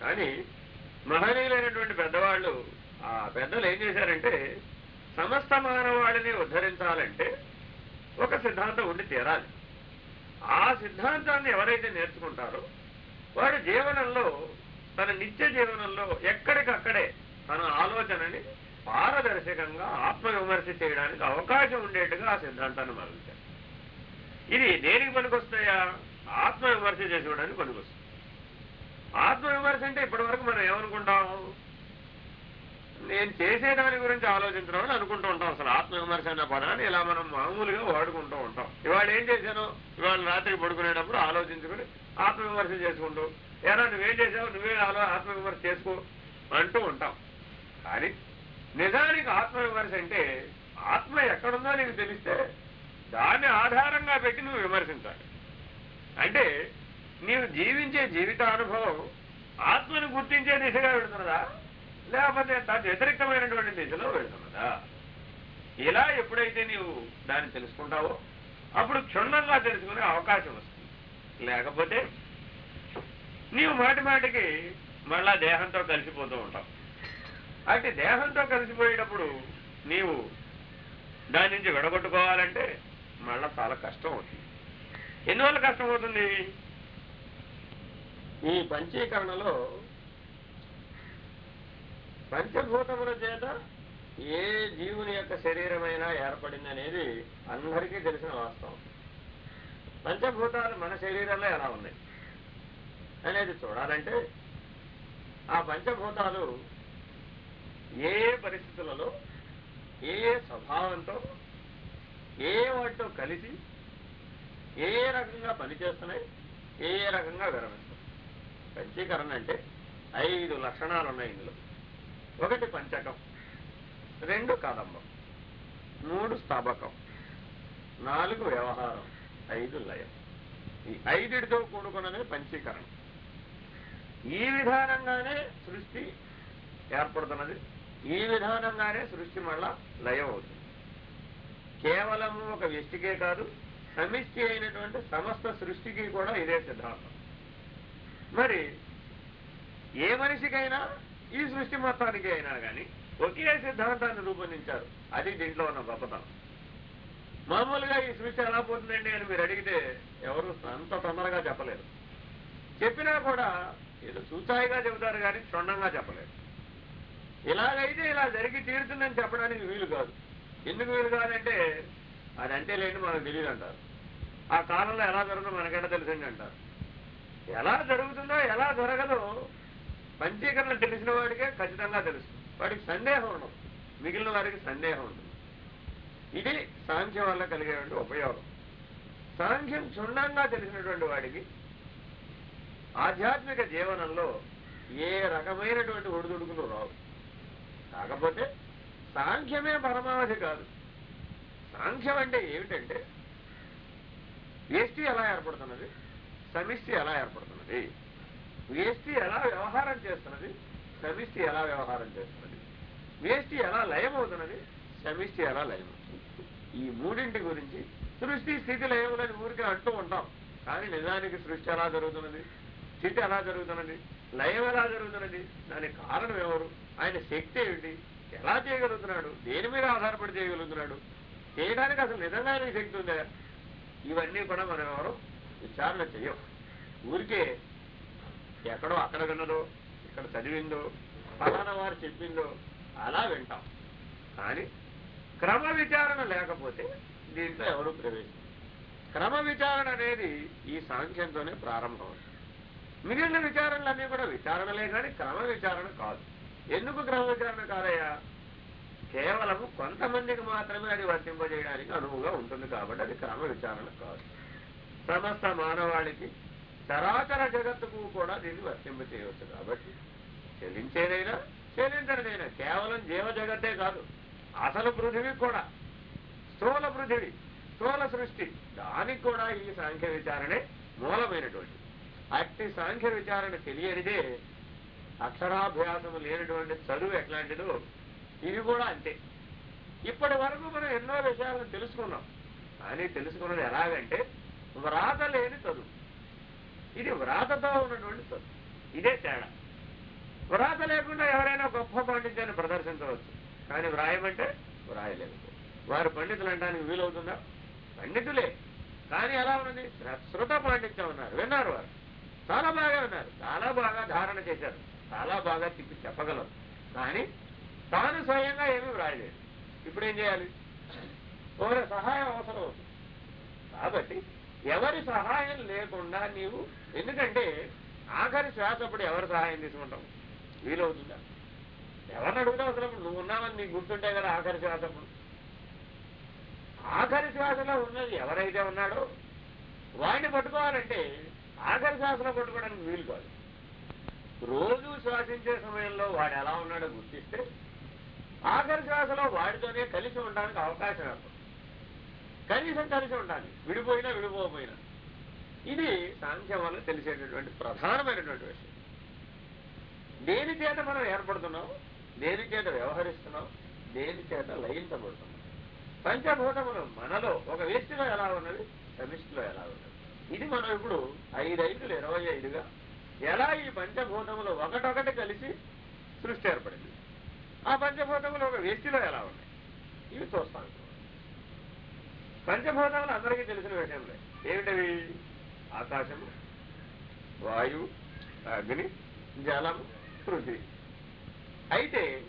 కానీ మహనీయులైనటువంటి పెద్దవాళ్ళు ఆ పెద్దలు ఏం చేశారంటే సమస్త మానవాళిని ఉద్ధరించాలంటే ఒక సిద్ధాంతం ఉండి తీరాలి. ఆ సిద్ధాంతాన్ని ఎవరైతే నేర్చుకుంటారో వాడు జీవనంలో తన నిత్య జీవనంలో ఎక్కడికక్కడే తన ఆలోచనని పారదర్శకంగా ఆత్మవిమర్శ చేయడానికి అవకాశం ఉండేట్టుగా ఆ సిద్ధాంతాన్ని మొదలుచారు ఇది దేనికి పనికొస్తాయా? ఆత్మవిమర్శ చేసుకోవడానికి పనికొస్తుంది. ఆత్మవిమర్శ అంటే ఇప్పటి వరకు మనం ఏమనుకుంటాం? నేను చేసే దాని గురించి ఆలోచించడం అని అనుకుంటూ ఉంటాం అసలు. ఆత్మవిమర్శ అన్న పదాన్ని ఇలా మనం మామూలుగా వాడుకుంటూ ఉంటాం. ఇవాళ ఏం చేశాను? ఇవాళ రాత్రి పడుకునేటప్పుడు ఆలోచించుకుని ఆత్మవిమర్శ చేసుకుంటూ ఏరా నువ్వేం చేసావు నువ్వే ఆలో ఆత్మవిమర్శ చేసుకో అంటూ ఉంటాం. కానీ నిజానికి ఆత్మవిమర్శ అంటే ఆత్మ ఎక్కడుందో నీకు తెలిస్తే దాన్ని ఆధారంగా పెట్టి నువ్వు విమర్శించాలి. అంటే నీవు జీవించే జీవితానుభవం ఆత్మను గుర్తించే దిశగా వెళుతున్నదా? లేకపోతే తన వ్యతిరేకమైనటువంటి దిశలో వెళుతున్నదా? ఇలా ఎప్పుడైతే నీవు దాన్ని తెలుసుకుంటావో అప్పుడు క్షుణ్ణంగా తెలుసుకునే అవకాశం వస్తుంది. లేకపోతే నీవు మాటి మాటికి మళ్ళా దేహంతో కలిసిపోతూ ఉంటావు. అంటే దేహంతో కలిసిపోయేటప్పుడు నీవు దాని నుంచి విడగొట్టుకోవాలంటే మళ్ళా చాలా కష్టం అవుతుంది. ఎన్నివల్ల కష్టం అవుతుంది? ఈ పంచీకరణలో పంచభూతముల చేత ఏ జీవుని యొక్క శరీరమైనా ఏర్పడింది అనేది అందరికీ తెలిసిన వాస్తవం. పంచభూతాలు మన శరీరంలో ఎలా ఉన్నాయి అనేది చూడాలంటే ఆ పంచభూతాలు ఏ పరిస్థితులలో ఏ స్వభావంతో ఏ వాటితో కలిసి ఏ రకంగా పనిచేస్తున్నాయి ఏ ఏ రకంగా విరమిస్తున్నాయి. పంచీకరణ అంటే ఐదు లక్షణాలు ఉన్నాయి ఇందులో. ఒకటి పంచకం రెండు కదంబం మూడు స్తబకం నాలుగు వ్యవహారం ఐదు లయం. ఈ ఐదుటితో కూడుకున్నదే పంచీకరణ. ఈ విధానంగానే సృష్టి ఏర్పడుతున్నది. ఈ విధానంగానే సృష్టి మళ్ళా లయం అవుతుంది. కేవలము ఒక వ్యక్తికే కాదు సమిష్టి అయినటువంటి సమస్త సృష్టికి కూడా ఇదే సిద్ధాంతం. మరి ఏ మనిషికైనా ఈ సృష్టి మొత్తానికి అయినా కానీ ఒకే సిద్ధాంతాన్ని రూపొందించారు. అది దీంట్లో ఉన్న గొప్పతనం. మామూలుగా ఈ సృష్టి ఎలా పోతుందండి అని మీరు అడిగితే ఎవరు అంత తొందరగా చెప్పలేరు. చెప్పినా కూడా ఏదో సూచాయిగా చెబుతారు కానీ క్షుణ్ణంగా చెప్పలేరు. ఇలాగైతే ఇలా జరిగి తీరుతుందని చెప్పడానికి వీలు కాదు. ఎందుకు వీలు కాదంటే అది అంటే లేని మనకు తెలియదు అంటారు ఆ కాలంలో ఎలా జరుగుతుందో మనకంటే తెలుసండి అంటారు ఎలా జరుగుతుందో ఎలా జరగదో పంచీకరణ తెలిసిన వాడికే ఖచ్చితంగా తెలుసు. వాడికి సందేహం ఉండదు. మిగిలిన వారికి సందేహం ఉంటుంది ఇది సాంఖ్యం వల్ల కలిగేటువంటి ఉపయోగం. సాంఖ్యం క్షుణ్ణంగా తెలిసినటువంటి వాడికి ఆధ్యాత్మిక జీవనంలో ఏ రకమైనటువంటి ఒడిదుడుకులు రావు. కాకపోతే సాంఖ్యమే పరమావధి కాదు. సాంఖ్యం అంటే ఏమిటంటే ఎస్టీ ఎలా ఏర్పడుతున్నది? సమిష్టి ఎలా ఏర్పడుతున్నది? వేష్టి ఎలా వ్యవహారం చేస్తున్నది? సమిష్టి ఎలా వ్యవహారం చేస్తున్నది? వేష్టి ఎలా లయమవుతున్నది? సమిష్టి ఎలా లయమవుతుంది? ఈ మూడింటి గురించి సృష్టి స్థితి లయములని ఊరికే అంటూ ఉంటాం. కానీ నిజానికి సృష్టి ఎలా జరుగుతున్నది? స్థితి ఎలా జరుగుతున్నది? లయం ఎలా జరుగుతున్నది? దానికి కారణం ఎవరు? ఆయన శక్తి ఏమిటి? ఎలా చేయగలుగుతున్నాడు? దేని మీద ఆధారపడి చేయగలుగుతున్నాడు? చేయడానికి అసలు నిజంగా శక్తి ఉందా? ఇవన్నీ కూడా మనం ఎవరు విచారణ చెయ్యం ఊరికే ఎక్కడో అక్కడ విన్నదో ఇక్కడ చదివిందో ఫలానా వారు చెప్పిందో అలా వింటాం. కానీ క్రమ విచారణ లేకపోతే దీంట్లో ఎవరు ప్రవేశం? క్రమ విచారణ అనేది ఈ సాంఖ్యంతోనే ప్రారంభమవుతుంది. మిగిలిన విచారణలన్నీ కూడా విచారణలే కానీ క్రమ విచారణ కాదు. ఎందుకు క్రమ విచారణ కాదయ్యా? కేవలము కొంతమందికి మాత్రమే అది వర్తింపజేయడానికి అనువుగా ఉంటుంది కాబట్టి అది క్రమ విచారణ కాదు. సమస్త మానవాళికి చరాచర జగత్తుకు కూడా దీన్ని వర్తింప చేయవచ్చు కాబట్టి చెల్లించేదైనా చెల్లించనిదైనా కేవలం జీవ జగత్తే కాదు అసలు పృథివీ కూడా స్థూల పృథివీ స్థూల సృష్టి దానికి కూడా ఈ సాంఖ్య విచారణే మూలమైనటువంటి. అట్టి సాంఖ్య విచారణ తెలియనిదే అక్షరాభ్యాసము లేనటువంటి చదువు ఎట్లాంటిదో ఇది కూడా అంతే. ఇప్పటి వరకు మనం ఎన్నో విషయాలను తెలుసుకున్నాం. కానీ తెలుసుకున్నది ఎలాగంటే వ్రాత లేని చదువు. ఇది వ్రాతతో ఉన్నటువంటి చదువు. ఇదే తేడా. వ్రాత లేకుండా ఎవరైనా గొప్ప పాండిత్యాన్ని ప్రదర్శించవచ్చు. కానీ వ్రాయమంటే వ్రాయలేదు. వారు పండితులు అంటానికి వీలవుతుందా? పండితులే. కానీ ఎలా ఉన్నది? శృత పాండిత్యం ఉన్నారు. విన్నారు వారు. చాలా బాగా ఉన్నారు చాలా బాగా ధారణ చేశారు. చాలా బాగా తిప్పి చెప్పగలరు. కానీ తాను స్వయంగా ఏమీ వ్రాయలేదు. ఇప్పుడు ఏం చేయాలి? ఒకరి సహాయం అవసరం అవుతుంది. కాబట్టి ఎవరి సహాయం లేకుండా నీవు ఎందుకంటే ఆఖరి శ్వాస అప్పుడు ఎవరి సహాయం తీసుకుంటావు? వీలవుతుందా ఎవరిని అడుగుతావు అసలు? నువ్వు ఉన్నావని నీకు గుర్తుంటే కదా ఆఖరి శ్వాస అప్పుడు ఆఖరి శ్వాసలో ఉన్నది ఎవరైతే ఉన్నాడో వాడిని పట్టుకోవాలంటే ఆఖరి శ్వాసలో పట్టుకోవడానికి వీలు కాదు. రోజు శ్వాసించే సమయంలో వాడు ఎలా ఉన్నాడో గుర్తిస్తే ఆఖరి శ్వాసలో వాడితోనే కలిసి ఉండడానికి అవకాశం ఏర్పడుతుంది. కనీసం కలిసి ఉండాలి. విడిపోయినా విడిపోకపోయినా. ఇది సాంఖ్యం వల్ల తెలిసేటటువంటి ప్రధానమైనటువంటి విషయం. దేని చేత మనం ఏర్పడుతున్నాం? దేని చేత వ్యవహరిస్తున్నాం? దేని చేత లయించబడుతున్నాం? పంచభూతములు మనలో ఒక వ్యక్తిలో ఎలా ఉన్నది? సమిష్టిలో ఎలా ఉన్నది? ఇది మనం ఇప్పుడు ఐదు ఇరవై ఐదుగా ఎలా ఈ పంచభూతములు ఒకటొకటి కలిసి సృష్టి ఏర్పడింది? ఆ పంచభూతములు ఒక వ్యక్తిలో ఎలా ఉన్నాయి? ఇవి చూస్తాను పంచభూతములు అందరికీ తెలిసిన విషయంలో ఏమిటవి? ఆకాశము వాయు అగ్ని జలం పృథ్వీ. అయితే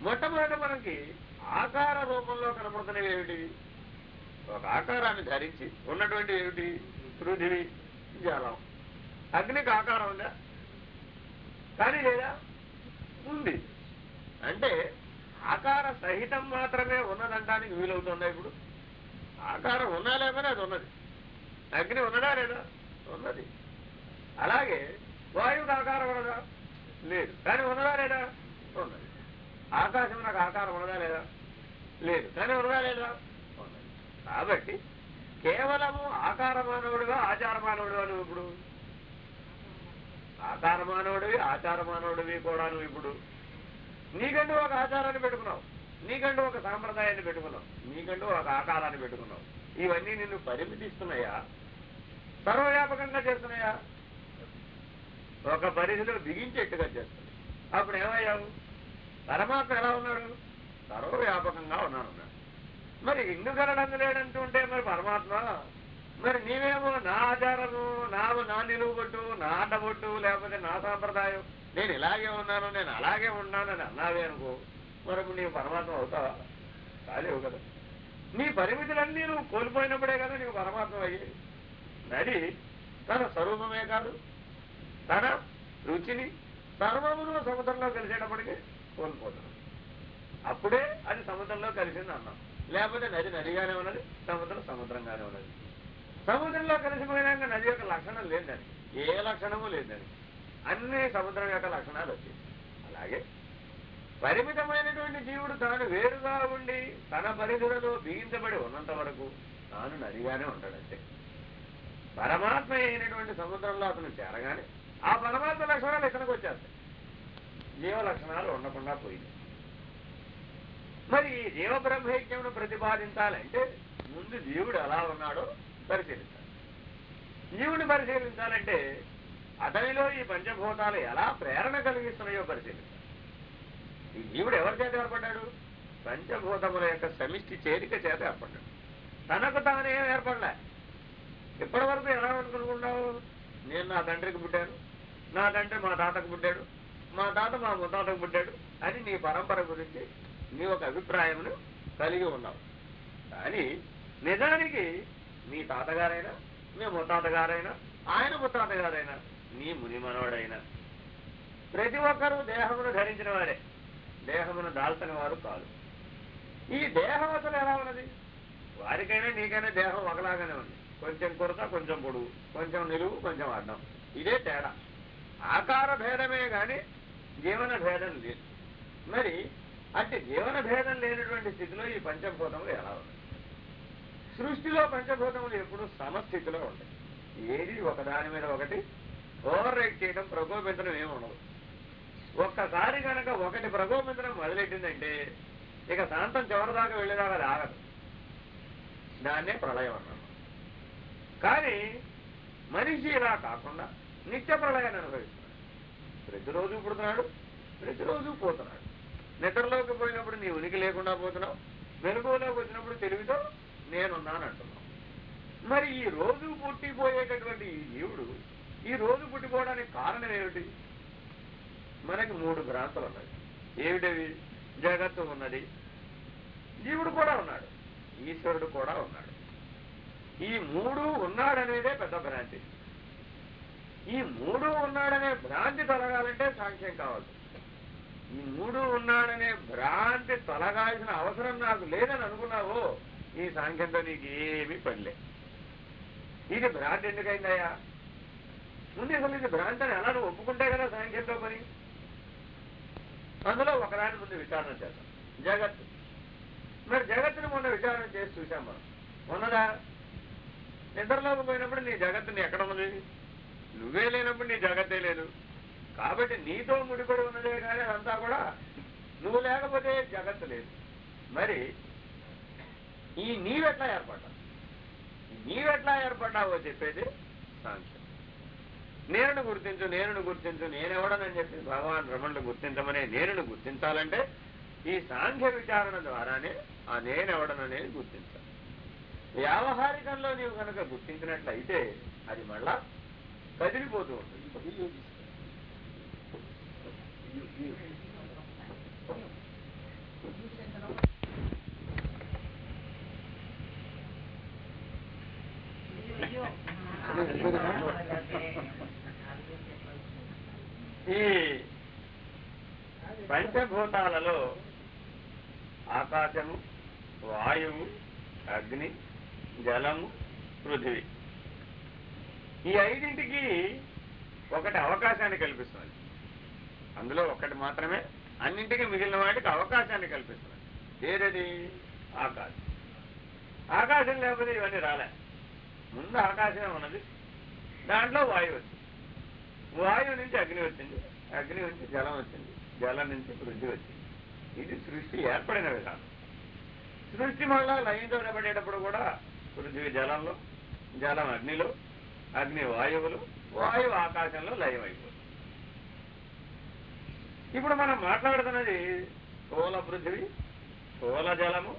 మొట్టమొదట మనకి ఆకార రూపంలో కనపడుతున్నవి ఏమిటి? ఒక ఆకారాన్ని ధరించి ఉన్నటువంటి ఏమిటి? పృథివి జలం. అగ్నికి ఆకారం ఉందా? కానీ లేదా? ఉంది. అంటే ఆకార సహితం మాత్రమే ఉన్నదంటానికి వీలవుతుందా ఇప్పుడు? ఆకారం ఉన్నా లేకపోతే అది ఉన్నది. అగ్ని ఉన్నదా లేదా? ఉన్నది. అలాగే వాయువుకి ఆకారం ఉన్నదా? లేదు. కానీ ఉన్నదా లేదా? ఉన్నది. ఆకాశం నాకు ఆకారం ఉన్నదా లేదా? లేదు. కానీ ఉన్నదా లేదా? ఉన్నది. కాబట్టి కేవలము ఆకార మానవుడుగా ఆచార మానవుడిగా నువ్వు ఇప్పుడు. ఆకార మానవుడివి ఆచార మానవుడివి కూడా నువ్వు ఇప్పుడు. నీకంటూ ఒక ఆచారాన్ని పెట్టుకున్నావు. నీకంటూ ఒక సాంప్రదాయాన్ని పెట్టుకున్నావు. నీకంటూ ఒక ఆకారాన్ని పెట్టుకున్నావు. ఇవన్నీ నిన్ను పరిమితిస్తున్నాయా? సర్వవ్యాపకంగా చేస్తున్నాయా? ఒక పరిధిలో బిగించేట్టుగా చేస్తున్నాయి. అప్పుడు ఏమయ్యావు? పరమాత్మ ఎలా ఉన్నాడు? సర్వవ్యాపకంగా ఉన్నాడు మరి ఇన్ను కలడందు లేడంటుంటే మరి పరమాత్మ మరి నీవేమో నా ఆచారము నా నా నిలువుగొట్టు నా అడ్డబొట్టు లేకపోతే నా సాంప్రదాయం. నేను ఇలాగే ఉన్నాను నేను అలాగే ఉన్నానని అన్నావే అనుకో. మరి నీవు పరమాత్మ అవుతావా? కాలేవు కదా. నీ పరిమితులన్నీ నువ్వు కోల్పోయినప్పుడే కదా నీకు పరమాత్మ అయ్యేది నది తన స్వరూపమే కాదు తన రుచిని సర్వమును సముద్రంలో కలిసేటప్పటికి కోల్పోతున్నాం అప్పుడే అది సముద్రంలో కలిసింది అన్నాం లేకపోతే నది నదిగానే ఉన్నది సముద్రం సముద్రంగానే ఉన్నది. సముద్రంలో కలిసిపోయినాక నది యొక్క లక్షణం లేదని ఏ లక్షణము లేదని అన్ని సముద్రం యొక్క లక్షణాలు వచ్చాయి. అలాగే పరిమితమైనటువంటి జీవుడు తాను వేరుగా ఉండి తన పరిధులలో బిగించబడి ఉన్నంత వరకు తాను నదిగానే ఉంటాడంతే. పరమాత్మ అయినటువంటి సముద్రంలో అతను చేరగానే ఆ పరమాత్మ లక్షణాలు ఇతనికి వచ్చేస్తాయి. జీవ లక్షణాలు ఉండకుండా పోయింది. మరి ఈ జీవ బ్రహ్మైక్యమును ప్రతిపాదించాలంటే ముందు జీవుడు ఎలా ఉన్నాడో పరిశీలించాలి. జీవుని పరిశీలించాలంటే అతనిలో ఈ పంచభూతాలు ఎలా ప్రేరణ కలిగిస్తున్నాయో పరిశీలించాలి. ఈ జీవుడు ఎవరి చేత ఏర్పడ్డాడు? పంచభూతముల యొక్క సమిష్టి చేరిక చేత ఏర్పడ్డాడు. తనకు తానే ఏర్పడలే. ఇప్పటి వరకు ఎలా అనుకుంటున్నావు నేను నా తండ్రికి పుట్టాను. నా తండ్రి మా తాతకు పుట్టాడు. మా తాత మా ముత్తాతకు పుట్టాడు అని నీ పరంపర గురించి నీ ఒక అభిప్రాయమును కలిగి ఉన్నావు. కానీ నిజానికి మీ తాతగారైనా మీ ముత్తాతగారైనా ఆయన ముత్తాతగారైనా నీ ముని మనవడైనా ప్రతి ఒక్కరూ దేహమును ధరించిన వాడే. దేహమును దాల్చని వారు కాదు. ఈ దేహం అసలు ఎలా ఉన్నది? వారికైనా నీకైనా దేహం ఒకలాగానే ఉంది. కొంచెం కొరత కొంచెం పొడుగు. కొంచెం నిలువు కొంచెం అడ్డం. ఇదే తేడా. ఆకార భేదమే గాని జీవన భేదం లేదు. మరి అంటే జీవన భేదం లేనటువంటి స్థితిలో ఈ పంచభూతములు ఎలా ఉన్నాయి? సృష్టిలో పంచభూతములు ఎప్పుడు సమస్థితిలో ఉంటాయి ఏది ఒకదాని మీద ఒకటి ఓవర్ రైట్ చేయడం ప్రకోపించడం ఏమి ఉండదు. ఒక్కసారి కనుక ఒకటి ప్రకోపించడం మొదలెట్టిందంటే ఇక శాంతం చివరిదాకా వెళ్ళేదాకా అది ఆగదు. దాన్నే ప్రళయం అన్నాం. కానీ మనిషి ఇలా కాకుండా నిత్య ప్రళయాన్ని అనుభవిస్తున్నాడు. ప్రతిరోజు పుడుతున్నాడు ప్రతిరోజు పోతున్నాడు. నిద్రలోకి పోయినప్పుడు నీ ఉనికి లేకుండా పోతున్నావు మెరుగులోకి వచ్చినప్పుడు తెలివితో నేనున్నాను అంటున్నావు. మరి ఈ రోజు పుట్టిపోయేటటువంటి ఈ జీవుడు ఈ రోజు పుట్టిపోవడానికి కారణం ఏమిటి? మనకి మూడు భ్రాంతులు ఉన్నాయి. ఏమిటవి? జగత్తు ఉన్నది. జీవుడు కూడా ఉన్నాడు. ఈశ్వరుడు కూడా ఉన్నాడు. ఈ మూడు ఉన్నాడనేదే పెద్ద భ్రాంతి. ఈ మూడు ఉన్నాడనే భ్రాంతి తొలగాలంటే సాంఖ్యం కావాలి. ఈ మూడు ఉన్నాడనే భ్రాంతి తొలగాల్సిన అవసరం నాకు లేదని అనుకున్నావో ఈ సాంఖ్యంతో నీకు ఏమీ పనిలే ఇది భ్రాంతి ఎందుకైందయ్యా? ముందు అసలు ఇది భ్రాంతి అని ఎలా నువ్వు ఒప్పుకుంటే కదా సాంఖ్యంతో పని అందులో ఒకదాని ముందు విచారణ చేద్దాం. జగత్తు. మరి జగత్తుని మొన్న విచారణ చేసి చూసాం మనం. ఉన్నదా నిద్రలోకి పోయినప్పుడు నీ జగత్తుని ఎక్కడ ఉన్నది నువ్వే లేనప్పుడు నీ జగత్తే లేదు. కాబట్టి నీతో ముడిపడి ఉన్నదే కానీ అదంతా కూడా నువ్వు లేకపోతే జగత్తు లేదు. మరి ఈ నీవెట్లా ఏర్పడ్డావు? నీవెట్లా ఏర్పడ్డావో చెప్పేది సాంఖ్యం. నేనును గుర్తించు నేనును గుర్తించు నేనెవడనని చెప్పి భగవాన్ రమణులు గుర్తించమనే నేనును గుర్తించాలంటే ఈ సాంఖ్య విచారణ ద్వారానే ఆ నేనెవడననేది గుర్తించాలి. వ్యావహారికంలో నీవు కనుక గుర్తించినట్లయితే అది మళ్ళా కదిలిపోతూ ఉంటుంది. ఈ పంచభూతాలలో ఆకాశము వాయువు అగ్ని జలము పృథివీ. ఈ ఐదింటికి ఒకటి అవకాశాన్ని కల్పిస్తుంది. అందులో ఒకటి మాత్రమే అన్నింటికి మిగిలిన వాటికి అవకాశాన్ని కల్పిస్తుంది. ఏదది? ఆకాశం. ఆకాశం లేకపోతే ఇవన్నీ రాలే. ముందు ఆకాశమే ఉన్నది దాంట్లో వాయువు వచ్చింది. వాయువు నుంచి అగ్ని వచ్చింది. అగ్ని నుంచి జలం వచ్చింది. జలం నుంచి పృథ్వీ వచ్చింది. ఇది సృష్టి ఏర్పడిన విధానం. సృష్టి మళ్ళా లయంతో నిలబడేటప్పుడు కూడా పృథ్వీ జలంలో జలం అగ్నిలో అగ్ని వాయువులు వాయువు ఆకాశంలో లయమైపోతుంది ఇప్పుడు మనం మాట్లాడుతున్నది స్థూల పృథివీ స్థూల జలము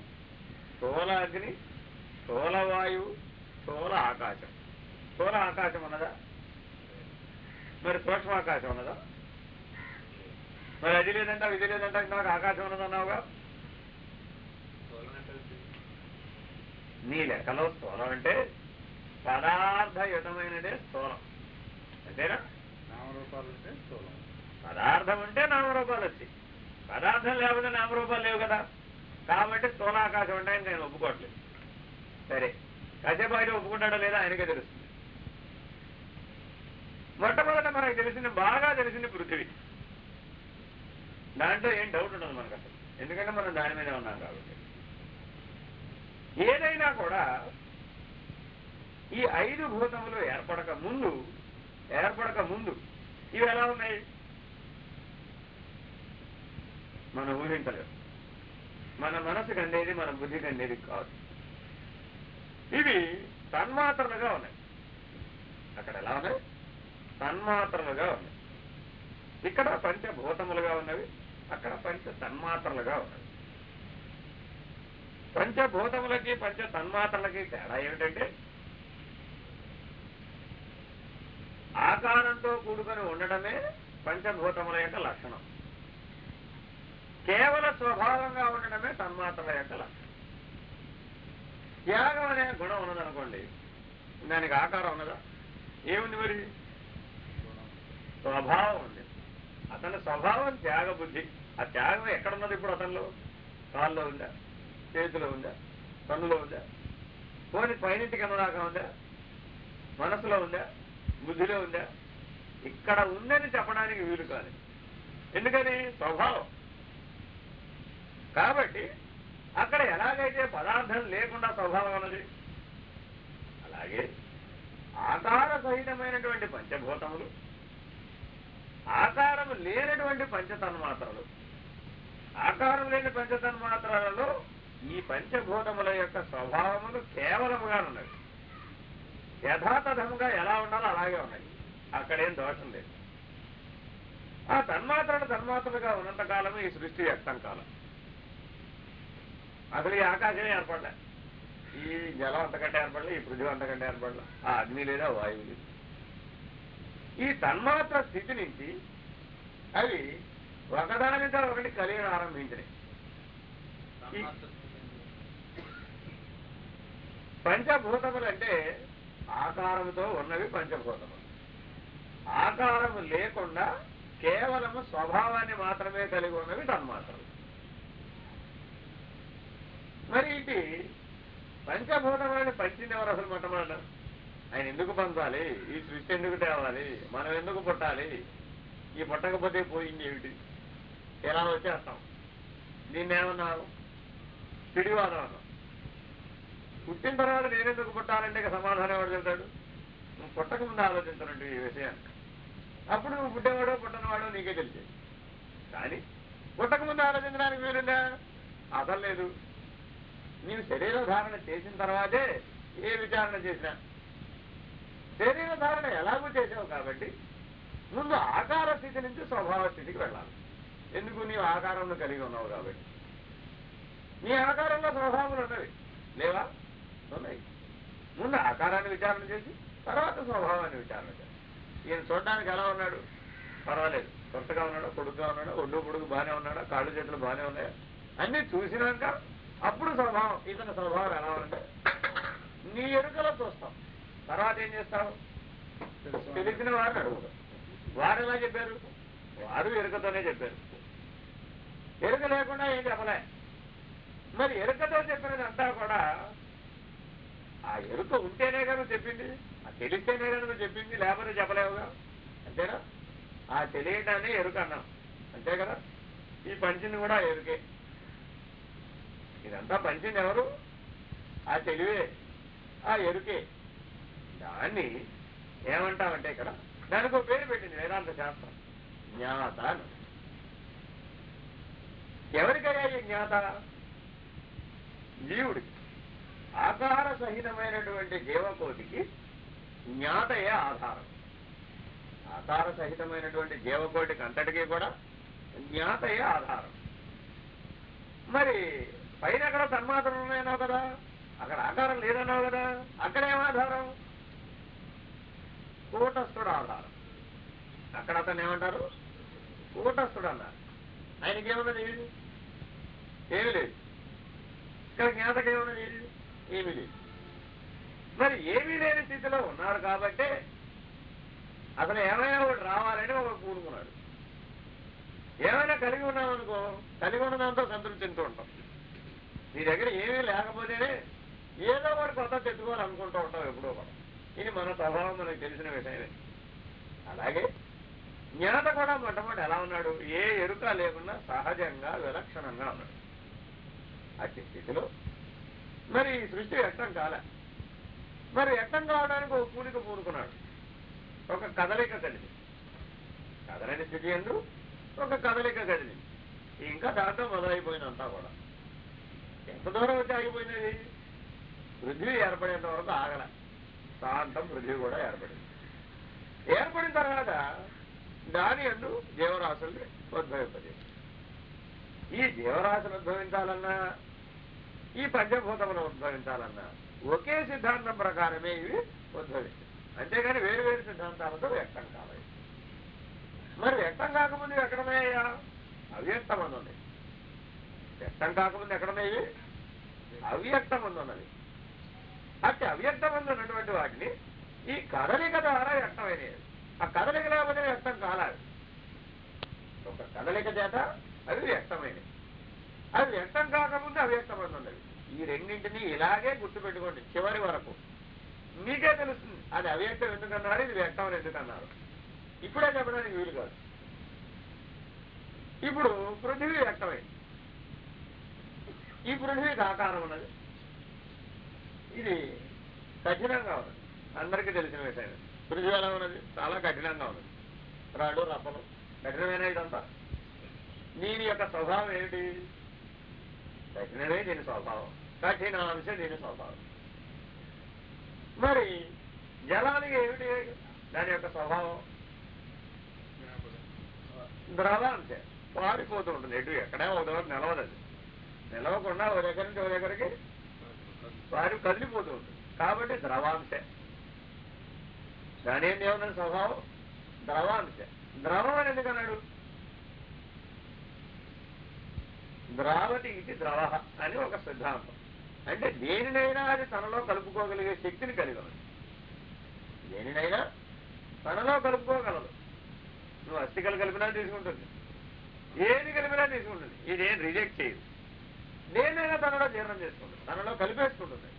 స్థూల అగ్ని స్థూల వాయువు స్థూల ఆకాశం. స్థూల ఆకాశం ఉన్నదా? మరి సూక్ష్మ ఆకాశం ఉన్నదా? మరి అది లేదంటే ఇది లేదంటే నాకు ఆకాశం ఉన్నదన్నావుగా నీ లెక్కలో స్థూలం అంటే పదార్థయుతమైనదే స్థూలం. అంతేనా? నామరూపాలు అంటే స్థూలం. పదార్థం ఉంటే నామరూపాలు వచ్చి పదార్థం లేకపోతే నామరూపాలు లేవు కదా. కాబట్టి స్థూలాకాశం అంటే ఆయన నేను ఒప్పుకోవట్లేదు. సరే. ఆయన ఒప్పుకుంటాడో లేదా ఆయనకే తెలుస్తుంది. మొట్టమొదట మనకు తెలిసింది బాగా తెలిసింది పృథివీ. దాంట్లో ఏం డౌట్ ఉండదు మనకు అసలు. ఎందుకంటే మనం దాని మీదే ఉన్నాం కాబట్టి. ఏదైనా కూడా ఈ ఐదు భూతములు ఏర్పడక ముందు ఏర్పడక ముందు ఇవి ఎలా ఉన్నాయి? మనం ఊహించలేము మన మనసు కండేది మన బుద్ధి కండేది కాదు. ఇవి తన్మాత్రలుగా ఉన్నాయి. అక్కడ ఎలా ఉన్నాయి? తన్మాత్రలుగా ఉన్నాయి. ఇక్కడ పంచభూతములుగా ఉన్నవి అక్కడ పంచ తన్మాత్రలుగా ఉన్నవి. పంచభూతములకి పంచ తన్మాత్రలకి తేడా ఏమిటంటే ఆకారంతో కూడుకొని ఉండటమే పంచభూతముల యొక్క లక్షణం. కేవల స్వభావంగా ఉండటమే తన్మాత్రల యొక్క లక్షణం. త్యాగం అనే గుణం ఉన్నదనుకోండి దానికి ఆకారం ఉన్నదా? ఏముంది మరి? స్వభావం ఉంది అతని స్వభావం త్యాగ బుద్ధి ఆ త్యాగం ఎక్కడున్నది ఇప్పుడు అతనిలో? కాల్లో ఉందా? చేతిలో ఉందా? కన్నులో ఉందా? పోని పైనుంచి కింద ఉందా? మనసులో ఉందా? బుద్ధిలో ఉందా? ఇక్కడ ఉందని చెప్పడానికి వీలు కాదు. ఎందుకని? స్వభావం. కాబట్టి అక్కడ ఎలాగైతే పదార్థం లేకుండా స్వభావం ఉన్నది? అలాగే ఆకార సహితమైనటువంటి పంచభూతములు ఆకారము లేనటువంటి పంచతన్మాత్రలు. ఆకారం లేని పంచతన్మాత్రలలో ఈ పంచభూతముల యొక్క స్వభావములు కేవలముగా ఉన్నవి. యథాతథముగా ఎలా ఉండాలో అలాగే ఉన్నాయి. అక్కడేం దోషం లేదు. ఆ తన్మాత్రలు తన్మాత్రలుగా ఉన్నంత కాలం ఈ సృష్టి వ్యక్తం కాలం. అసలు ఈ ఆకాశమే ఏర్పడలే. ఈ జలం అంతకంటే ఏర్పడలే ఈ పృథివీ అంతకంటే ఏర్పడలే. ఆ అగ్ని లేదా వాయువు లేదు. ఈ తన్మాత్ర స్థితి నుంచి అవి ఒకదానితో ఒకటి కలిగి ఆరంభించినాయి పంచభూతములు అంటే ఆకారముతో ఉన్నవి పంచభూతములు. ఆకారము లేకుండా కేవలము స్వభావాన్ని మాత్రమే కలిగి ఉన్నవి తన్మాత్రలు. మరి ఇది పంచభూతములని పంచింది ఎవరు అసలు మొట్టమొదట ఆయన ఎందుకు పంచాలి ఈ సృష్టి ఎందుకు తేవాలి? మనం ఎందుకు పుట్టాలి? ఈ పుట్టకపోతే పోయింది ఏమిటి? ఎలా వచ్చేస్తాం. దీన్ని పిడివాదం. అన్నాం పుట్టిన తర్వాత నేనెందుకు పుట్టాలంటే సమాధానం ఎవరు చెప్తాడు నువ్వు పుట్టక ముందు ఆలోచించనండి ఈ విషయాన్ని అప్పుడు నువ్వు పుట్టేవాడో పుట్టనవాడో నీకే తెలిసేది కానీ పుట్టకముందు ఆలోచించడానికి వీలుందా? అసలు లేదు. నీవు శరీర ధారణ చేసిన తర్వాతే ఏ విచారణ చేసినా శరీర ధారణ ఎలాగూ చేసావు కాబట్టి ముందు ఆకార స్థితి నుంచి స్వభావ స్థితికి వెళ్ళాలి. ఎందుకు? నీవు ఆకారంలో కలిగి ఉన్నావు కాబట్టి. నీ ఆకారంలో స్వభావములు ఉన్నవి లేవా? ఉన్నాయి. ముందు ఆకారాన్ని విచారణ చేసి తర్వాత స్వభావాన్ని విచారణ చేసి. ఈయన చూడడానికి ఎలా ఉన్నాడు? పర్వాలేదు. కొత్తగా ఉన్నాడా? కొడుకుగా ఉన్నాడా? ఒడ్డు పొడుగు బాగానే ఉన్నాడా? కాళ్ళు చేతులు బాగానే ఉన్నాయా? అన్ని చూసినాక అప్పుడు స్వభావం ఇతని స్వభావం ఎలా ఉంటే నీ ఎరుకలో చూస్తాం. తర్వాత ఏం చేస్తావు? తెలిసిన వారిని అడుగుతాం వారు ఎలా చెప్పారు? వారు ఎరుకతోనే చెప్పారు. ఎరుక లేకుండా ఏం చెప్పలే. మరి ఎరుకతో చెప్పినది అంతా కూడా ఆ ఎరుక ఉంటేనే కదా చెప్పింది ఆ తెలిస్తేనే కదా చెప్పింది లేకపోతే చెప్పలేవుగా. అంతేనా? ఆ తెలియటాన్ని ఎరుక అన్నాం. అంతే కదా? ఈ పంచింది కూడా ఎరుకే. ఇదంతా పంచింది ఎవరు? ఆ తెలివే. ఆ ఎరుకే. దాన్ని ఏమంటామంటే ఇక్కడ? దానికి ఒక పేరు పెట్టింది వేదాంత శాస్త్రం. జ్ఞాత అని. ఎవరికయ్యా ఈ జ్ఞాత? జీవుడికి. ఆధార సహితమైనటువంటి జీవకోటికి జ్ఞాతయే ఆధారం. ఆధార సహితమైనటువంటి జీవకోటికి అంతటికీ కూడా జ్ఞాతయే ఆధారం. మరి పైన అక్కడ తన్మాత్రలు ఉన్నాయన్నావు కదా? అక్కడ ఆకారం లేదన్నావు కదా? అక్కడేం ఆధారం? కూటస్థుడు అన్నారు అక్కడ అతను ఏమంటారు? కూటస్థుడు అన్నారు ఆయనకి ఏమన్నది? ఏమి లేదు. ఇక్కడ జ్ఞాతకు ఏమన్నది? ఏమి లేదు. మరి ఏమీ లేని స్థితిలో ఉన్నాడు కాబట్టి అతను ఏమైనా ఒకటి రావాలని ఒక కూరుకున్నాడు ఏమైనా కలిగి ఉన్నామనుకో కలిగి ఉన్న దాంతో సంతృప్తి తింటూ ఉంటాం. నీ దగ్గర ఏమీ లేకపోతేనే ఏదో ఒకటి కొత్త తెచ్చుకోవాలనుకుంటూ ఉంటాం ఎప్పుడో కూడా ఇది మన స్వభావం మనకు తెలిసిన విషయమే. అలాగే జ్ఞాత కూడా మొట్టమొదటి ఎలా ఉన్నాడు? ఏ ఎరుక లేకుండా సహజంగా విలక్షణంగా ఉన్నాడు. అట్టి స్థితిలో మరి ఈ సృష్టి వ్యక్తం కాలే. మరి వ్యక్తం కావడానికి ఒక పూనిక పూనుకున్నాడు. ఒక కదలిక కలిగి కదలని స్థితి ఎందు ఒక కదలిక కలిగి ఇంకా దాంట్లో మొదలైపోయినంతా కూడా. ఎంత దూరం వచ్చి ఆగిపోయినది? పృథ్వీ ఏర్పడేంత వరకు ఆగల. శాంతం పృథ్వీ కూడా ఏర్పడింది. ఏర్పడిన తర్వాత దాని అందు జీవరాశుల్ని ఉద్భవింపజేసి ఈ జీవరాశులు ఉద్భవించాలన్నా ఈ పంచభూతములు ఉద్భవించాలన్నా ఒకే సిద్ధాంతం ప్రకారమే ఇవి ఉద్భవిస్తాయి అంతేగాని వేరు వేరు సిద్ధాంతాలతో వ్యక్తం కావాలి. మరి వ్యక్తం కాకముందు ఎక్కడమేయ్యా అవ్యక్తం అని వ్యక్తం కాకముందు ఎక్కడమయ్యి అవ్యక్తం అని అట్టి అవ్యక్తం ఉన్నటువంటి వాటిని ఈ కదలిక ద్వారా వ్యక్తమైనవి ఆ కదలిక లేకపోతే వ్యక్తం కాలాలి ఒక కదలిక చేత అవి వ్యక్తమైనవి. అది వ్యక్తం కాకముందు అవ్యక్తం అని ఉన్నది ఈ రెండింటిని ఇలాగే గుర్తుపెట్టుకోండి చివరి వరకు. మీకే తెలుస్తుంది అది అవ్యక్తం ఎందుకన్నారు ఇది వ్యక్తం అని ఎందుకన్నారు. ఇప్పుడే చెప్పడానికి వీలు కాదు. ఇప్పుడు పృథివీ వ్యక్తమైంది. ఈ పృథివీకి ఆకారం ఉన్నది. ఇది కఠినంగా ఉన్నది అందరికీ తెలిసిన విషయం పృథివీ ఎలా ఉన్నది చాలా కఠినంగా ఉన్నది రాడు రప్పలు. కఠినమైన ఇదంతా. దీని యొక్క స్వభావం ఏమిటి? కఠినమే దీని స్వభావం. కఠినాంశ దీని స్వభావం. మరి జలానికి ఏమిటి? దాని యొక్క స్వభావం? ద్రవాంశ పారిపోతూ ఉంటుంది. ఎటు ఎక్కడే ఒక దగ్గర నిలవదు నిలవకుండా ఒక దగ్గర నుంచి ఒక దగ్గరికి వారు కదిలిపోతూ ఉంటుంది కాబట్టి ద్రవాంశ. దాని ఏం ఏమన్నా స్వభావం? ద్రవాంశ. ద్రవం అని ఎందుకన్నాడు ద్రావతి ఇది ద్రవ అని ఒక సిద్ధాంతం. అంటే దేనినైనా అది తనలో కలుపుకోగలిగే శక్తిని కలిగి దేనినైనా తనలో కలుపుకోగలదు. నువ్వు అస్థికలు కలిపినా తీసుకుంటుంది. ఏది కలిపినా తీసుకుంటుంది. ఇదేం రిజెక్ట్ చేయదు. నేనైనా తనలో జీర్ణం చేసుకుంటుంది తనలో కలిపేసుకుంటుంది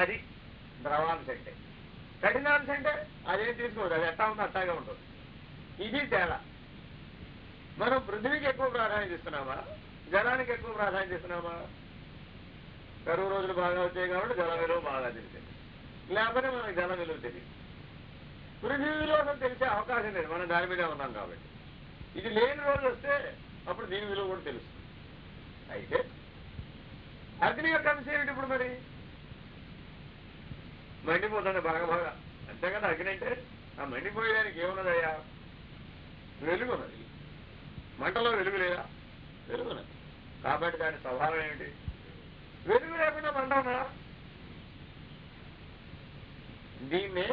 అది ద్రవాంశ అంటే కఠినాంశ అంటే అదేం తీసుకోదు అది ఎట్టా ఉందో అట్టాగా ఉంటుంది. ఇది తేడా మనం పృథ్వీకి ఎక్కువ ప్రాధాన్యం ఇస్తున్నామా? జలానికి ఎక్కువ ప్రాధాన్యం ఇస్తున్నామా? కరువు రోజులు బాగా వచ్చాయి కాబట్టి జల విలువ బాగా తెలిసింది లేకపోతే మనకు జల విలువ తెలియదు. పృథ్వీలో అసలు తెలిసే అవకాశం లేదు. మనం దాని మీదే ఉన్నాం కాబట్టి. ఇది లేని రోజు వస్తే అప్పుడు దీని విలువ కూడా తెలుస్తుంది. అయితే అగ్ని యొక్క అంశం ఏమిటి ఇప్పుడు మరి? మండిపోతుంది బాగా. బాగా అంతే కదా అగ్ని అంటే? ఆ మండిపోయేదానికి ఏమున్నదయ్యా? వెలుగున్నది. మంటలో వెలుగు లేదా? వెలుగున్నది. కాబట్టి దాని స్వభావం ఏమిటి? వెలుగు లేకుండా మంట ఉన్నా దీన్నే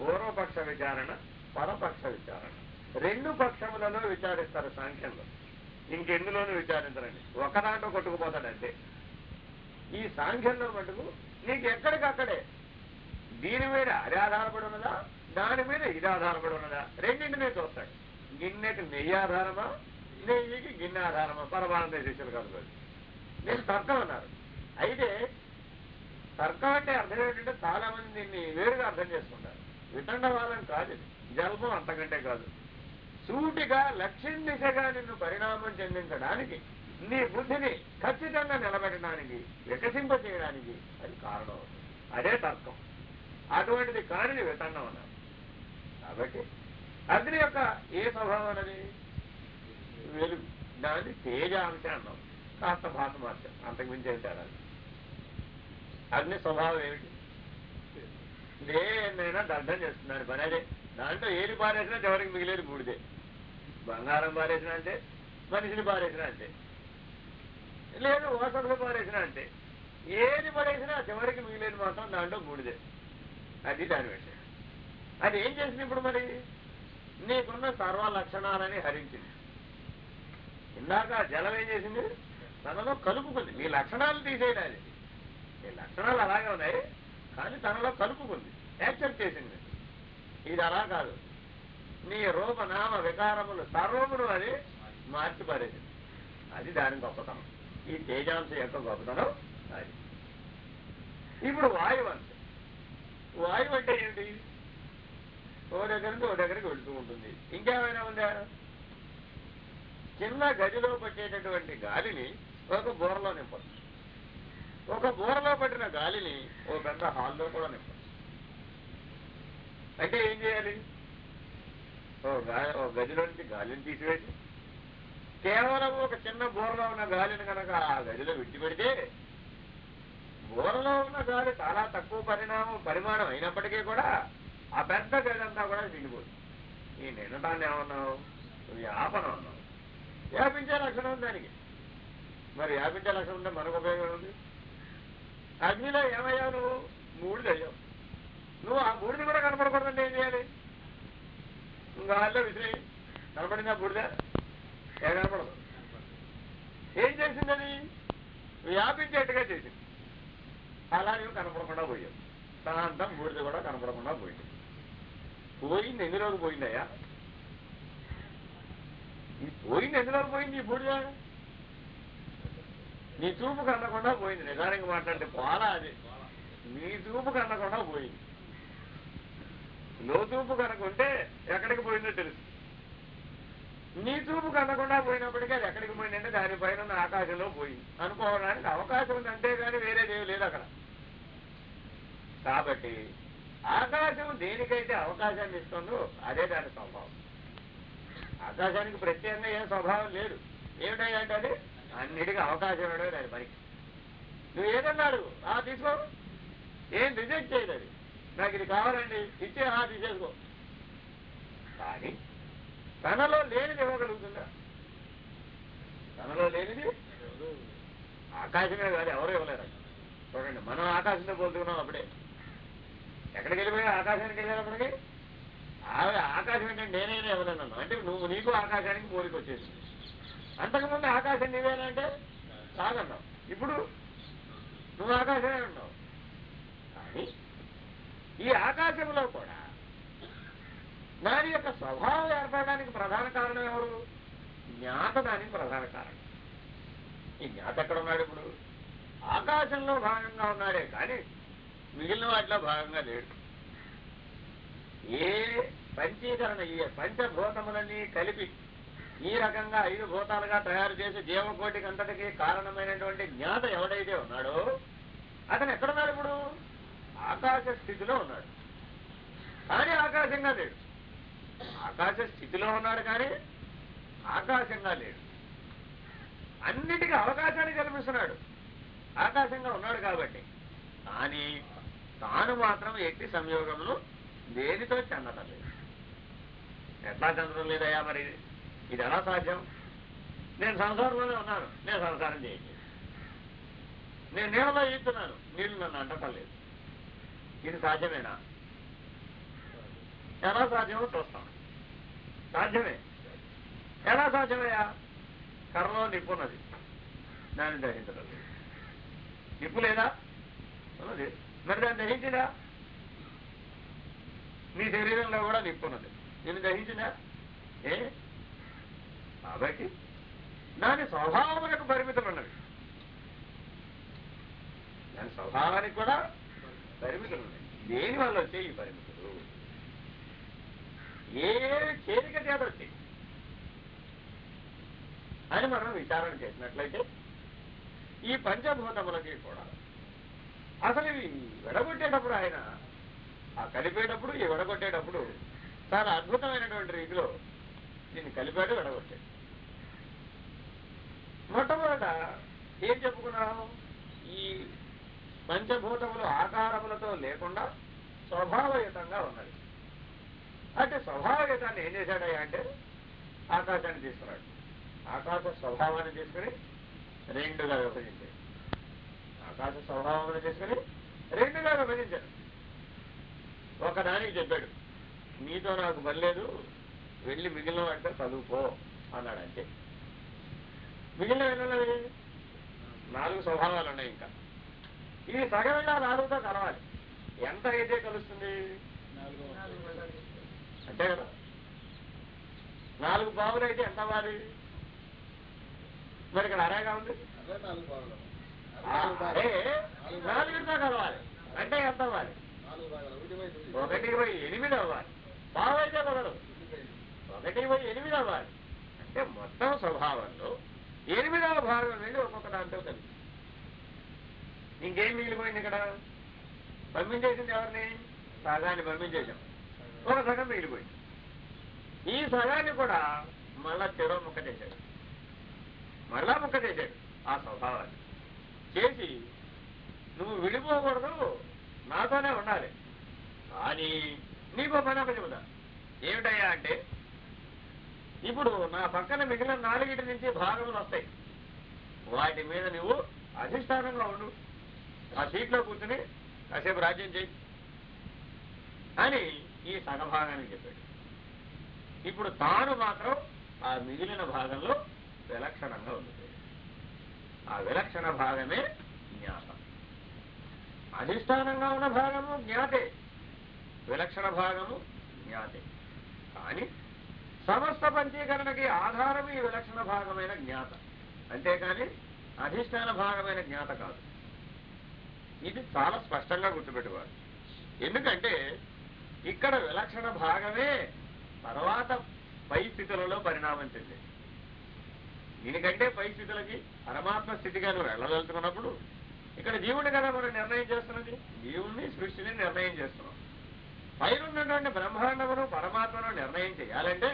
పూర్వపక్ష విచారణ పరపక్ష విచారణ. రెండు పక్షములలో విచారిస్తారు సాంఖ్యంలో. ఇంకెందులోనూ విచారించరండి. ఒకదాంట్లో కొట్టుకుపోతాడంటే ఈ సాంఖ్యంలో మటుకు నీకు ఎక్కడికక్కడే. దీని మీద అది ఆధారపడి ఉన్నదా? దాని మీద ఇది ఆధారపడి ఉన్నదా? రెండింటినే చూస్తాడు. గిన్నెకి నెయ్యి ఆధారమా? నెయ్యికి గిన్నె ఆధారమా? పరమానంద శిష్యులు కలుగుతుంది నేను తర్కం అన్నారు. అయితే తర్కం అంటే అర్థం ఏంటంటే చాలా మంది దీన్ని వేరుగా అర్థం చేసుకుంటారు. వితండవాదం కాదు జల్పం అంతకంటే కాదు. సూటిగా లక్ష్యం దిశగా నిన్ను పరిణామం చెందించడానికి నీ బుద్ధిని ఖచ్చితంగా నిలబెట్టడానికి వికసింప చేయడానికి అది కారణం అదే తర్కం. అటువంటిది కానిది వితండం అన్నారు. కాబట్టి అగ్ని యొక్క ఏ స్వభావం అన్నది? వెలుగు. దాన్ని తేజాంశ అన్నాం. కాస్త భాష మార్చాం. అంతకుమించి మించి అగ్ని స్వభావం ఏమిటి? దేన్నైనా దండం చేస్తున్నాడు పని అదే దాంట్లో ఏది పారేసినా చివరికి మిగిలేదు బూడిదే. బంగారం పారేసినా అంటే మనిషిని పారేసినా అంటే లేదు ఓసలు పారేసినా అంటే. ఏది పడేసినా చివరికి మిగిలేది మాత్రం దాంట్లో బూడిదే. అది దాని విషయం. అది ఏం చేసింది ఇప్పుడు మరి? నీకున్న సర్వ లక్షణాలని హరించింది. ఇందాక జలం ఏం చేసింది? తనలో కలుపుకుంది. నీ లక్షణాలు తీసేయాలి నీ లక్షణాలు అలాగే ఉన్నాయి కానీ తనలో కలుపుకుంది. యాక్సెప్ట్ చేసింది. ఇది అలా కాదు. నీ రూపనామ వికారములు సర్వమును అది మార్చిపారేసింది. అది దాని గొప్పతనం. ఈ తేజాంశ యొక్క గొప్పతనం అది. ఇప్పుడు వాయువు అంటే వాయువు అంటే ఏంటి ఓ దగ్గర నుంచి ఓ దగ్గరికి వెళుతూ ఉంటుంది. ఇంకేమైనా ఉందా? చిన్న గదిలో పట్టేటటువంటి గాలిని ఒక బోరలో నింపచ్చు. ఒక బోరలో పట్టిన గాలిని ఓ పెద్ద హాల్లో కూడా నింపచ్చు. అంటే ఏం చేయాలి? ఓ గాలి ఓ గదిలో నుంచి గాలిని తీసివేసి కేవలం ఒక చిన్న బోరలో ఉన్న గాలిని కనుక ఆ గదిలో విడిచిపెడితే బోరలో ఉన్న గాలి చాలా తక్కువ పరిణామం పరిమాణం అయినప్పటికీ కూడా ఆ పెద్ద గది అంతా కూడా నిండిపోతుంది ఈ నిండటాన్ని ఏమన్నావు? వ్యాపనం అన్నావు. వ్యాపించే లక్షణం ఉంది దానికి. మరి వ్యాపించే లక్షణం ఉంటే మనకు ఉపయోగం ఉంది అగ్నిలో ఏమయ్యావు నువ్వు? మూడిది అయ్యావు. నువ్వు ఆ బూడిది కూడా కనపడకూడదంటే ఏం చేయాలి? గాలిలో వాళ్ళలో విసిరి కనపడిందా బూడిద? కనపడదు ఏం చేసిందని? వ్యాపించేట్టుగా చేసింది. అలాగే కనపడకుండా పోయాం ప్రాంతం బూడిద కూడా కనపడకుండా పోయింది. పోయింది ఎందులోకి పోయిందయ్యా? ఈ పోయింది రోజులు పోయింది ఈ బూడిద? నీ చూపు కనకుండా పోయింది. నిజానికి మాట్లాడితే పోలా అది. నీ చూపు కనకుండా పోయింది. లో చూపు కనుకుంటే ఎక్కడికి పోయిందో తెలుసు. నీ చూపు కందకుండా పోయినప్పటికీ అది ఎక్కడికి పోయిందంటే దానిపైన ఉన్న ఆకాశంలో పోయి. అనుకోవడానికి అవకాశం ఉంది అంతేగాని వేరేదేమి లేదు అక్కడ. కాబట్టి ఆకాశం దేనికైతే అవకాశాన్ని ఇస్తుందో అదే దాని స్వభావం. ఆకాశానికి ప్రత్యేకంగా ఏం స్వభావం లేదు. ఏమిటంటే అంటే అది? అన్నిటికీ అవకాశం ఇవ్వడమే దాని పనికి నువ్వు ఏదన్నాడు? ఆ తీసుకో. ఏం రిజెక్ట్ చేయదు అది నాకు ఇది కావాలండి. ఇచ్చే ఆ తీసేసుకో. కానీ తనలో లేనిది ఇవ్వగలుగుతుందా? తనలో లేనిది? ఆకాశమే కాదు ఎవరు ఇవ్వలేరు. చూడండి మనం ఆకాశంతో పోల్చుకున్నాం అప్పుడే. ఎక్కడికి వెళ్ళిపోయా ఆకాశానికి వెళ్ళేటప్పటికి ఆవిడ ఆకాశం ఏంటంటే నేనైనా ఇవ్వలేను అంటే నువ్వు నీకు ఆకాశానికి పోలిక వచ్చేసింది అంతకుముందు ఆకాశం నీవేనంటే కాదన్నావు. ఇప్పుడు నువ్వు ఆకాశమే ఉన్నావు కానీ ఈ ఆకాశంలో కూడా దాని యొక్క స్వభావం ఏర్పడడానికి ప్రధాన కారణం ఎవరు? జ్ఞాత దానికి ప్రధాన కారణం. ఈ జ్ఞాత ఎక్కడ ఉన్నాడు ఇప్పుడు? ఆకాశంలో భాగంగా ఉన్నాడే కానీ మిగిలిన వాటిలో భాగంగా లేడు. ఏ పంచీకరణ ఈ పంచభూతములన్నీ కలిపి ఈ రకంగా ఐదు భూతాలుగా తయారు చేసి జీవకోటికి అంతటికి కారణమైనటువంటి జ్ఞాత ఎవడైతే ఉన్నాడో అతను ఎక్కడున్నాడు ఇప్పుడు? ఆకాశ స్థితిలో ఉన్నాడు. కానీ ఆకాశంగా లేడు. ఆకాశ స్థితిలో ఉన్నాడు కానీ ఆకాశంగా లేడు. అన్నిటికీ అవకాశాన్ని కల్పిస్తున్నాడు. ఆకాశంగా ఉన్నాడు కాబట్టి. కానీ తాను మాత్రం ఎట్టి సంయోగంలో దేనితో చెందటం లేదు ఎట్లా చెందడం లేదయ్యా మరి? ఇది ఎలా సాధ్యం? నేను సంసారంలోనే ఉన్నాను. నేను సంసారం చేయట్లేదు. నేను నీళ్ళలో ఈతున్నాను నీళ్ళు నన్ను అంటటం లేదు ఇది సాధ్యమేనా? ఎలా సాధ్యమో చూస్తాం. సాధ్యమే. ఎలా సాధ్యమయ్యా? కర్రలో నిప్పు దాన్ని దహించడం. నిప్పు లేదా? ఉన్నది. మరి దాన్ని దహించినా? నీ శరీరంలో కూడా నిప్పున్నది నేను దహించినా? ఏ? కాబట్టి దాని స్వభావములకు పరిమితులు ఉన్నవి. దాని స్వభావానికి కూడా పరిమితులు ఉన్నాయి దేని వల్ల వచ్చే ఈ పరిమితులు? ఏ చేరిక చేత అని మనం విచారణ చేసినట్లయితే ఈ పంచభూతములకి కూడా అసలు ఇవి విడగొట్టేటప్పుడు ఆయన ఆ కలిపేటప్పుడు ఈ విడగొట్టేటప్పుడు చాలా అద్భుతమైనటువంటి రీతిలో దీన్ని కలిపాడు విడగొట్టాడు. మొట్టమొదట ఏం చెప్పుకున్నాము ఈ పంచభూతములు ఆకారములతో లేకుండా స్వభావయుతంగా ఉన్నది అంటే స్వభావయుతాన్ని ఏం చేశాడయ్యా అంటే ఆకాశాన్ని తీసుకున్నాడు ఆకాశ స్వభావాన్ని తీసుకుని రెండుగా విభజించాడు. ఆకాశ స్వభావాన్ని తీసుకుని రెండుగా విభజించాడు. ఒకదానికి చెప్పాడు నీతో నాకు పనిలేదు వెళ్ళి మిగిలిన వాటితో చదువుకో అన్నాడు అంతే. మిగిలిన వెళ్ళినవి నాలుగు స్వభావాలు ఉన్నాయి ఇంకా. ఇది సగంగా నాలుగుతో కలవాలి. ఎంత అయితే కలుస్తుంది? అంతే కదా నాలుగు బావులు అయితే ఎంత అవ్వాలి? మరి ఇక్కడ అరేగా ఉంది అరే నాలుగుతో కలవాలి. అంటే ఎంత అవ్వాలి? ఒకటి బై ఎనిమిది అవ్వాలి. బావు అయితే కుదరదు ఒకటి బై ఎనిమిది. అవ్వాలి. అంటే మొత్తం స్వభావంలో ఎనిమిదవ భాగం వెళ్ళి ఒక్కొక్క దాంతో కలిసి ఇంకేం మిగిలిపోయింది ఇక్కడ? పంపించేసింది ఎవరిని? సగాన్ని పంపించేశాం. ఒక సగం మిగిలిపోయింది. ఈ సగాన్ని కూడా మళ్ళా చెరో ముక్క చేశాడు. మళ్ళా ముక్క చేశాడు ఆ స్వభావాన్ని. చేసి నువ్వు విడిపోకూడదు నాతోనే ఉండాలి. కానీ నీకో పని ఒక చెబుతా. ఏమిటయ్యా అంటే ఇప్పుడు నా పక్కన మిగిలిన నాలుగిటి నుంచి భాగములు వస్తాయి. వాటి మీద నువ్వు అధిష్టానంగా ఉండు. ఆ సీట్లో కూర్చుని కాసేపు రాజ్యం చేయి. అని ఈ సగభాగానికి చెప్పాడు. ఇప్పుడు తాను మాత్రం ఆ మిగిలిన భాగంలో విలక్షణంగా ఉంది. ఆ విలక్షణ భాగమే జ్ఞాతం అధిష్టానంగా ఉన్న భాగము జ్ఞాతే. విలక్షణ భాగము జ్ఞాతే. కానీ సమస్త పంచీకరణకి ఆధారం ఈ విలక్షణ భాగమైన జ్ఞాత. అంతేకాని అధిష్టాన భాగమైన జ్ఞాత కాదు. ఇది చాలా స్పష్టంగా గుర్తుపెట్టుకోవాలి. ఎందుకంటే ఇక్కడ విలక్షణ భాగమే తర్వాత పై స్థితులలో పరిణామం చెంది. దీనికంటే పై స్థితులకి పరమాత్మ స్థితిగా నువ్వు వెళ్ళదలుచుకున్నప్పుడు ఇక్కడ జీవుని కదా మనం నిర్ణయం చేస్తున్నది? జీవుణ్ణి సృష్టిని నిర్ణయం చేస్తున్నాం. పైనున్నటువంటి బ్రహ్మాండమును పరమాత్మను నిర్ణయం చేయాలంటే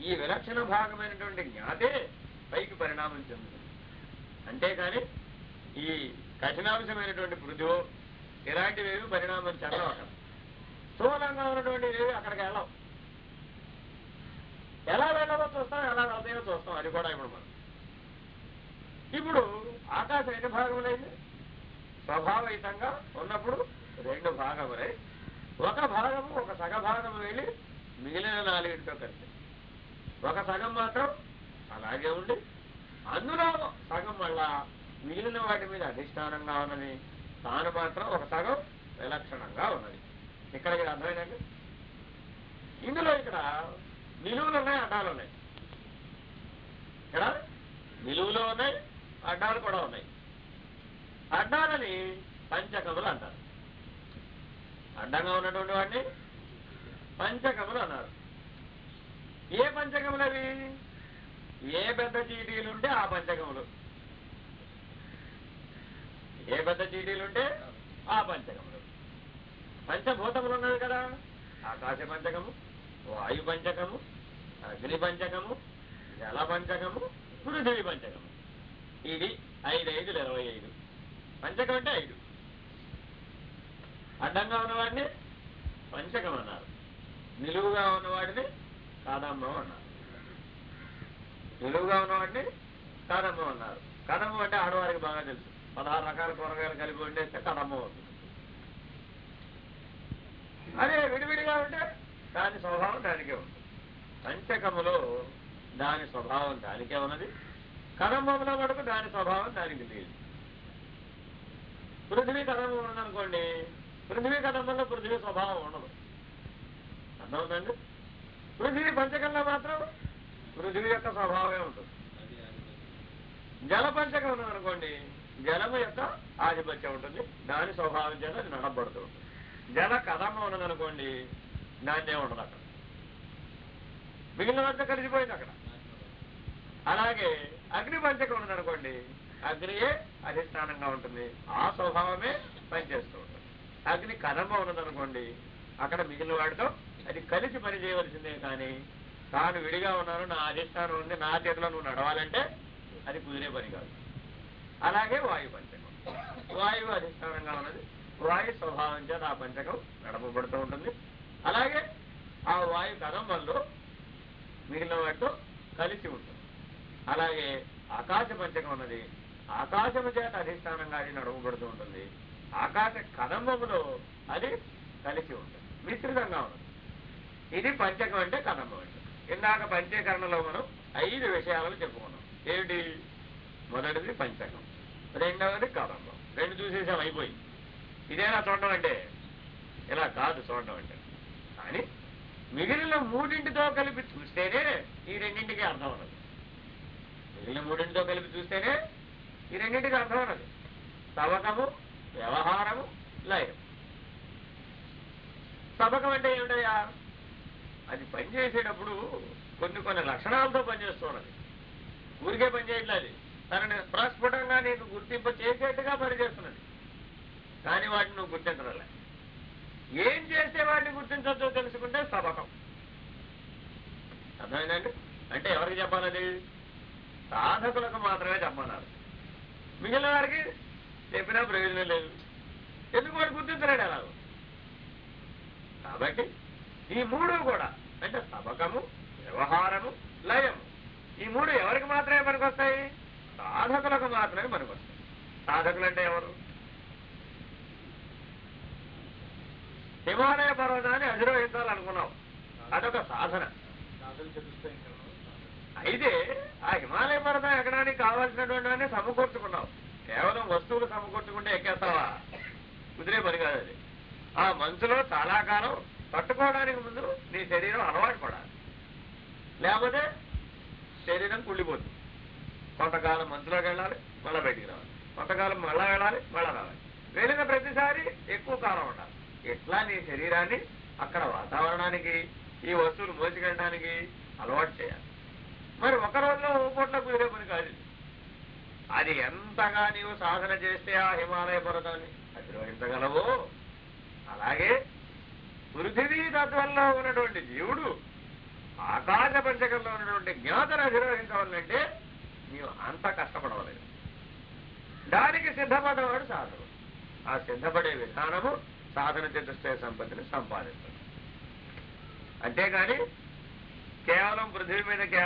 ఈ విలక్షణ భాగమైనటువంటి జ్ఞాతే పైకి పరిణామం చెందుతుంది. అంతేకాని ఈ కఠినాంశమైనటువంటి పృథువు ఇలాంటివేవి పరిణామం చెందవు స్థూలంగా ఉన్నటువంటి ఏవి అక్కడికి వెళ్ళవు. ఎలా వెళ్ళవో చూస్తాం ఎలా వెళ్తాయో చూస్తాం. అది కూడా ఇప్పుడు మనం. ఇప్పుడు ఆకాశం ఎన్ని భాగములైంది స్వభావయుతంగా ఉన్నప్పుడు రెండు భాగములై ఒక భాగము ఒక సగ భాగము వెళ్ళి మిగిలిన నాలుగింటితో కలిసి. ఒక సగం మాత్రం అలాగే ఉండి అందులో సగం మళ్ళా మిగిలిన వాటి మీద అధిష్టానంగా ఉన్నది. తాను మాత్రం ఒక సగం విలక్షణంగా ఉన్నది. ఇక్కడ ఇక్కడ అర్థమైందండి? ఇందులో ఇక్కడ నిలువులు ఉన్నాయి అడ్డాలు ఉన్నాయి. ఇక్కడ నిలువులు ఉన్నాయి అడ్డాలు కూడా ఉన్నాయి. అడ్డాలని పంచకములు అంటారు. అడ్డంగా ఉన్నటువంటి వాడిని పంచకములు అన్నారు. ఏ పంచకములు అవి? ఏ పెద్ద చీటీలు ఉంటే ఆ పంచకములు. ఏ పెద్ద చీటీలు ఉంటే ఆ పంచకములు. పంచభూతములు ఉన్నది కదా. ఆకాశ పంచకము వాయు పంచకము అగ్ని పంచకము జల పంచకము పృథివీ పంచకము ఇది ఐదు ఐదులు ఇరవై ఐదు. పంచకం అంటే ఐదు. అడ్డంగా ఉన్నవాడిని పంచకం అన్నారు. నిలువుగా ఉన్నవాడిని కాదంబం అన్నారు. నిలువుగా ఉన్నవాడిని కాదంబం అన్నారు. కదంబం అంటే ఆడవారికి బాగా తెలుసు. పదహారు రకాల కూరగాయలు కలిపి వండేస్తే కదంబం అవుతుంది. అదే విడివిడిగా ఉంటే దాని స్వభావం దానికే ఉంది పంచకములో దాని స్వభావం దానికే ఉన్నది. కదంబంలో మటుకు దాని స్వభావం దానికి లేదు. పృథివీ కదంబం ఉన్నదనుకోండి పృథివీ కదంబంలో పృథ్వీ స్వభావం ఉండదు. అర్థమవుతుందండి పృథివీ పంచకంలో మాత్రం పృథ్వీ యొక్క స్వభావమే ఉంటుంది. జల పంచకం ఉన్నదనుకోండి జలము యొక్క ఆధిపత్యం ఉంటుంది. దాని స్వభావం చేత అది నడబడుతూ ఉంటుంది. జల కథమ్మ ఉన్నదనుకోండి నాణ్యం ఉండదు అక్కడ. మిగిలినంతా కలిసిపోయింది అక్కడ. అలాగే అగ్ని పంచకం ఉన్నదనుకోండి అగ్నియే అధిష్టానంగా ఉంటుంది. ఆ స్వభావమే పనిచేస్తూ ఉంటుంది. అగ్ని కథమ్మ ఉన్నదనుకోండి అక్కడ మిగిలిన వాడితో అది కలిసి పనిచేయవలసిందే కానీ తాను విడిగా ఉన్నాను నా అధిష్టానం ఉంది నా చేతిలో నువ్వు నడవాలంటే అది కుదిరే పని కాదు. అలాగే వాయు పంచకం వాయువు అధిష్టానంగా ఉన్నది వాయు స్వభావం చేత ఆ పంచకం నడపబడుతూ ఉంటుంది. అలాగే ఆ వాయు కదంబంలో మిగిలిన వాటితో కలిసి ఉంటుంది. అలాగే ఆకాశ పంచకం ఉన్నది ఆకాశము చేత అధిష్టానంగా అది నడవబడుతూ ఉంటుంది. ఆకాశ కదంబములో అది కలిసి ఉంటుంది. మిశ్రితంగా ఉంటుంది. ఇది పంచకం అంటే కదంబం అంటే. ఇందాక పంచీకరణలో మనం ఐదు విషయాలను చెప్పుకున్నాం. ఏమిటి? మొదటిది పంచకం. రెండవది కదంబం. రెండు చూసేసాం అయిపోయింది. ఇదేనా చూడడం అంటే? ఇలా కాదు చూడడం అంటే. కానీ మిగిలిన మూడింటితో కలిపి చూస్తేనే ఈ రెండింటికి అర్థం ఉన్నది. మిగిలిన మూడింటితో కలిపి చూస్తేనే ఈ రెండింటికి అర్థం ఉన్నది. తవకము వ్యవహారము లయం సబకం అంటే ఏమిటయ్యా? అది పనిచేసేటప్పుడు కొన్ని కొన్ని లక్షణాలతో పనిచేస్తూ ఉన్నది. ఊరికే పనిచేయట్లేదు తనని ప్రస్ఫుటంగా నీకు గుర్తింపు చేసేట్టుగా పనిచేస్తున్నది కానీ వాటిని నువ్వు గుర్తించడలే ఏం చేస్తే వాటిని గుర్తించవచ్చో తెలుసుకుంటే సబకం. అర్థమైందండి? అంటే ఎవరికి చెప్పాలది? సాధకులకు మాత్రమే చెప్పమన్నారు మిగిలిన వారికి చెప్పినా ప్రయోజనం లేదు. ఎందుకు వాడు గుర్తించలేడు అలా కాబట్టి ఈ మూడు కూడా అంటే సబకము వ్యవహారము లయము ఈ మూడు ఎవరికి మాత్రమే పనికొస్తాయి? సాధకులకు మాత్రమే పనికొస్తాయి. సాధకులు అంటే ఎవరు? హిమాలయ పర్వతాన్ని అధిరోహించాలనుకున్నావు. అదొక సాధన. అయితే ఆ హిమాలయ పర్వతం ఎక్కడానికి కావాల్సినటువంటి సమకూర్చుకున్నావు. కేవలం వస్తువులు సమకూర్చుకుంటే ఎక్కేస్తావా? కుదిరే పని కాదు అది. ఆ మనసులో చాలా కాలం తట్టుకోవడానికి ముందు నీ శరీరం అలవాటు పడాలి. లేకపోతే శరీరం కుళ్ళిపోతుంది. కొంతకాలం మనసులోకి వెళ్ళాలి మళ్ళీ బయటికి రావాలి. కొంతకాలం మళ్ళా వెళ్ళాలి మళ్ళా రావాలి. వెళ్ళిన ప్రతిసారి ఎక్కువ కాలం ఉండాలి. ఎట్లా నీ శరీరాన్ని అక్కడ వాతావరణానికి ఈ వస్తువులు మోసుకెళ్ళడానికి అలవాటు చేయాలి. మరి ఒక రోజులో ఓ పూట్ల కుదిరే పని కాదు. అది ఎంతగా నీవు సాధన చేస్తే ఆ హిమాలయ పర్వతాన్ని అధిరోహించగలవో? అలాగే పృథివీ తత్వంలో ఉన్నటువంటి జీవుడు ఆకాశ పంచకంలో ఉన్నటువంటి జ్ఞాతను అధిరోహించవాలంటే నీవు అంత కష్టపడవలేదు. దానికి సిద్ధపడేవాడు సాధనం ఆ సిద్ధపడే విధానము సాధన చతుష్టయ సంపత్తిని సంపాదించడం అంతేగాని కేవలం పృథ్వీ మీద కేవలం